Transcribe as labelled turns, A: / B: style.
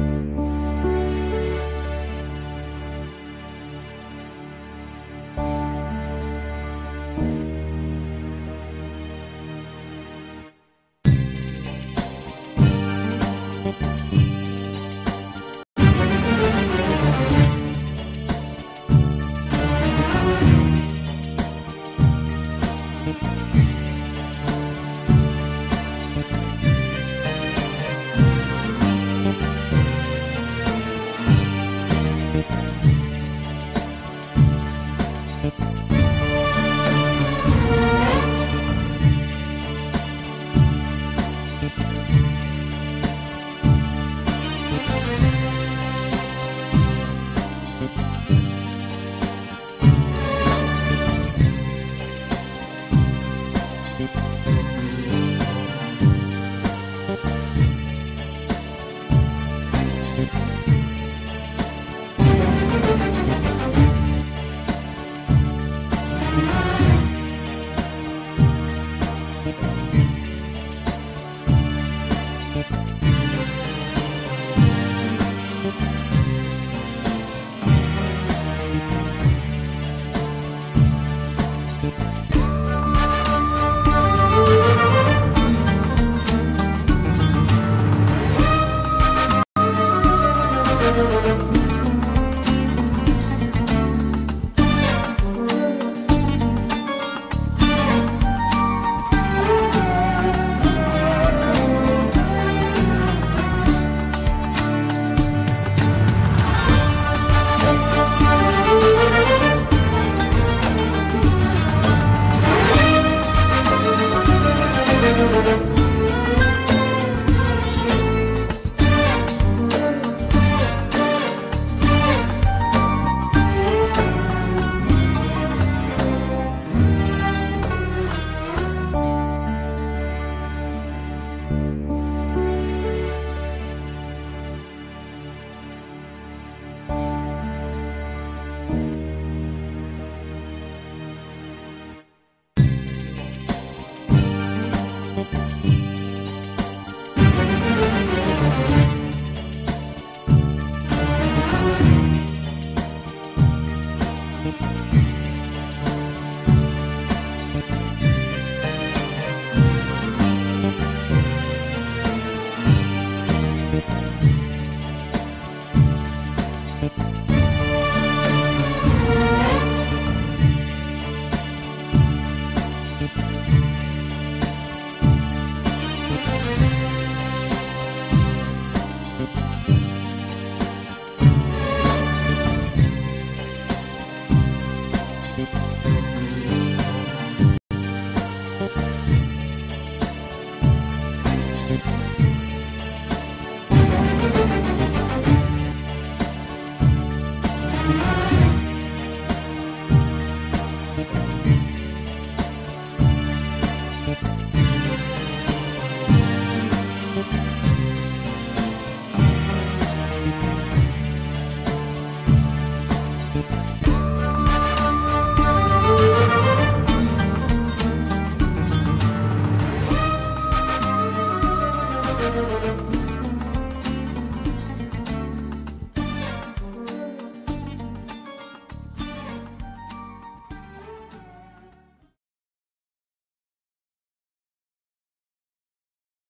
A: Bye. Thank Thank you. Thank